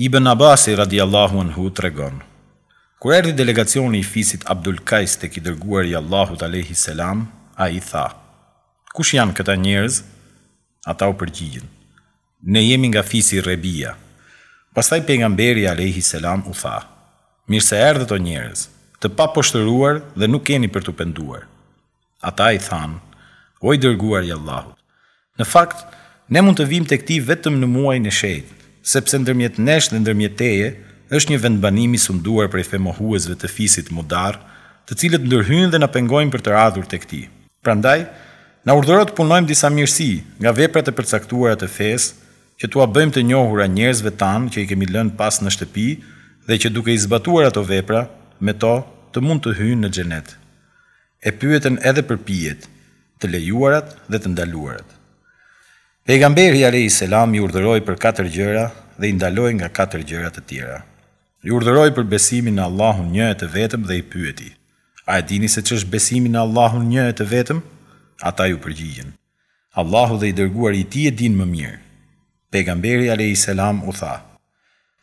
Ibën Abasi radijallahu anhu tregon, Kur erdhi delegacioni i fisit Abdul Kajs tek i Dërguari i Allahut alejhi selam, ai tha, Kush janë këta njerëz? Ata u përgjigjën, Ne jemi nga fisi Rebija. Pastaj pejgamberi alejhi selam u tha, Mirëseerdhët o njerëz, të paposhtëruar dhe nuk keni për t'u penduar. Ata i thanë, O i Dërguari i Allahut! Në fakt, ne mund të vijmë tek ti vetëm në muajin e shenjtë, sepse ndërmjet nesh dhe ndërmjet teje është një vendbanim i sunduar prej femohuesve të fisit Mudar, të cilët ndërhyjnë dhe na pengojnë për të ardhur tek ti. Prandaj, na urdhëro të punojmë disa mirësi nga veprat e përcaktuara të fesë, që t'ua bëjmë të njohura njerëzve tanë që i kemi lënë pas në shtëpi dhe që duke i zbatuar ato vepra, me to, të mund të hyjnë në Xhenet. E pyetën edhe për pijet, të lejuarat dhe të ndaluarat. Pejgamberi alejhi selam i urdhëroi për katër gjëra dhe i ndaloi nga katër gjëra të tjera. I urdhëroi për besimin në Allahun një e të vetëm dhe i pyeti, A e dini se ç'është besimi në Allahun një e të vetëm? Ata iu përgjigjën. Allahu dhe i Dërguari i Tij e dinë më mirë. Pejgamberi alejhi selam u tha,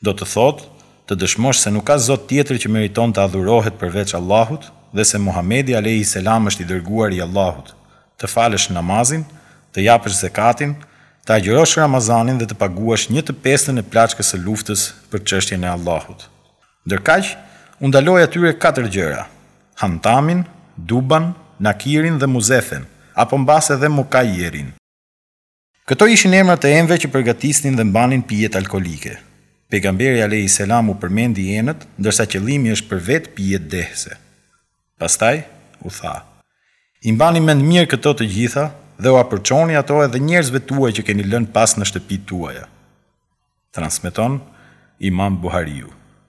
Do të thotë, të dëshmosh se nuk ka zot tjetër që meriton të adhurohet përveç Allahut dhe se Muhamedi alejhi selam është i Dërguari i Allahut, të falësh namazin, të japësh zekatin, të agjërosh Ramazanin dhe të paguash një të pestën e plaçkës së luftës për çështjen e Allahut. Ndërkaq, u ndaloi atyre katër gjëra, Hantamin, Duban, Nakirin dhe Muzefen, apo mbase edhe Mukajjerin. Këto ishin emra të enëve që përgatisnin dhe mbanin pijet alkoolike. Pejgamberi alejhi selam u përmendi enët, ndërsa qëllimi është për vetë pijet dehëse. Pastaj, u tha, I mbani mend mirë këto të gjitha dhe ua përçoni ato edhe njerëzve tuaj që keni lënë pas në shtëpitë tuaja. Transmeton Imam Buhariu.